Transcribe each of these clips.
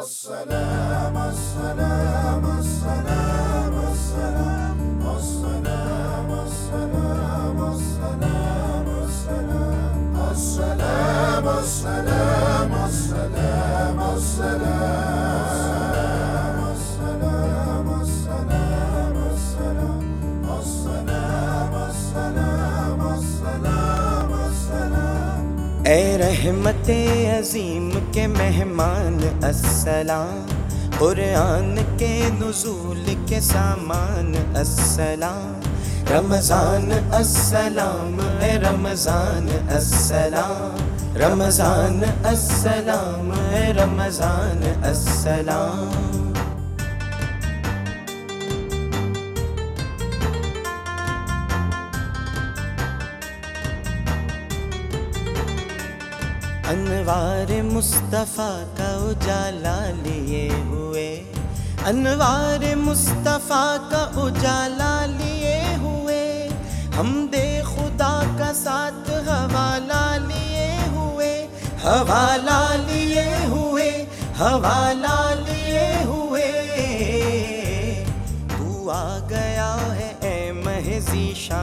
السلام السلام السلام السلام السلام السلام السلام السلام السلام السلام اے رحمت عظیم کے مہمان، السلام۔ قرآن کے نزول کے سامان، السلام۔ رمضان، السلام۔ اے رمضان، السلام۔ رمضان، السلام۔ اے رمضان، السلام۔ انوار مصطفیٰ کا اجالا لیے ہوئے۔ انوار مصطفیٰ کا اجالا لیے ہوئے۔ ہم دے خدا کا ساتھ حوالہ لیے ہوئے۔ حوالہ لیے ہوئے۔ حوالہ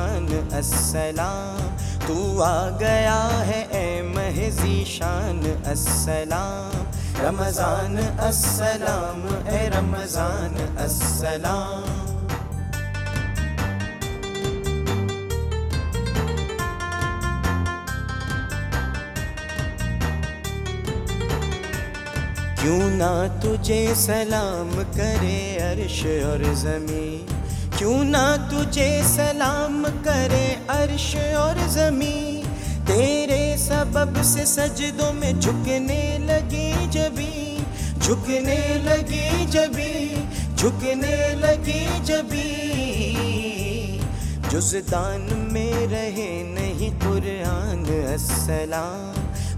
شان، السلام، تو آ گیا ہے اے مہزی شان، السلام، رمضان، السلام، اے رمضان، السلام۔ کیوں نہ تجھے سلام کرے عرش اور زمین؟ کیوں نہ تجھے سلام کرے عرش اور زمین؟ تیرے سبب سے سجدوں میں جھکنے لگی جبی جھکنے لگی جبی جھکنے لگی جبی جزدان میں رہے نہیں قرآن، السلام۔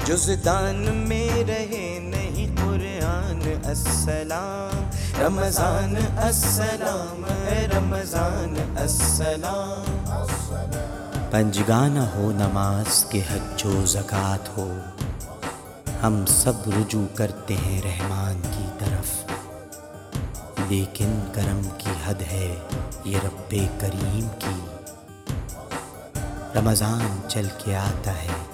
جزدان میں رہے نہیں قرآن السلام۔ رمضان السلام رمضان السلام۔ پنجگانہ ہو نماز کے حج و زکوٰۃ ہو۔ ہم سب رجوع کرتے ہیں رحمان کی طرف۔ لیکن کرم کی حد ہے یہ رب کریم کی۔ رمضان چل کے آتا ہے۔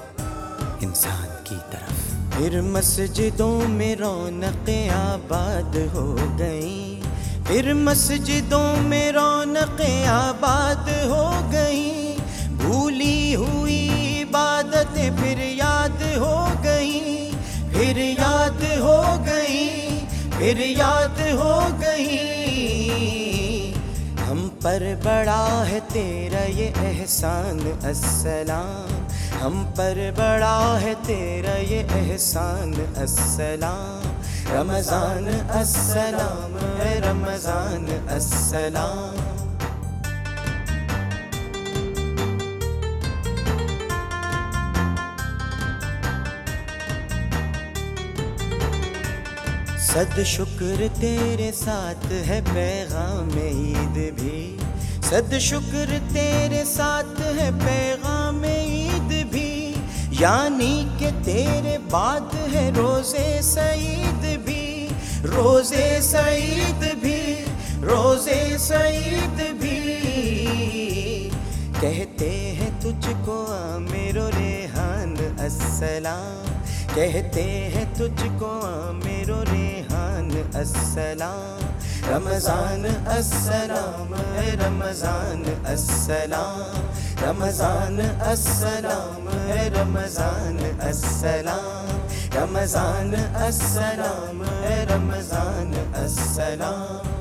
انسان کی طرف۔ پھر مسجدوں میں رونق آباد ہو گئی پھر مسجدوں میں رونق آباد ہو گئی بھولی ہوئی عبادتیں پھر یاد ہو گئی پھر یاد ہو گئی پھر یاد ہو گئی پر بڑا ہے تیرا یہ احسان، السلام۔ ہم پر بڑا ہے تیرا یہ احسان، السلام۔ رمضان السلام۔ رمضان، السلام۔ صد شکر تیرے ساتھ ہے پیغام عید بھی۔ صد شکر تیرے ساتھ ہے پیغام عید بھی۔ یعنی کہ تیرے بعد ہے روزے سعید بھی۔ روزے سعید بھی، روزے سعید بھی۔ کہتے ہیں تجھ کو عامر و ریحان السلام۔ کہتے ہیں تجھ کو عامر و ریحان السلام۔ رمضان السلام رمضان السلام۔ رمضان السلام رمضان السلام۔ رمضان السلام رمضان السلام۔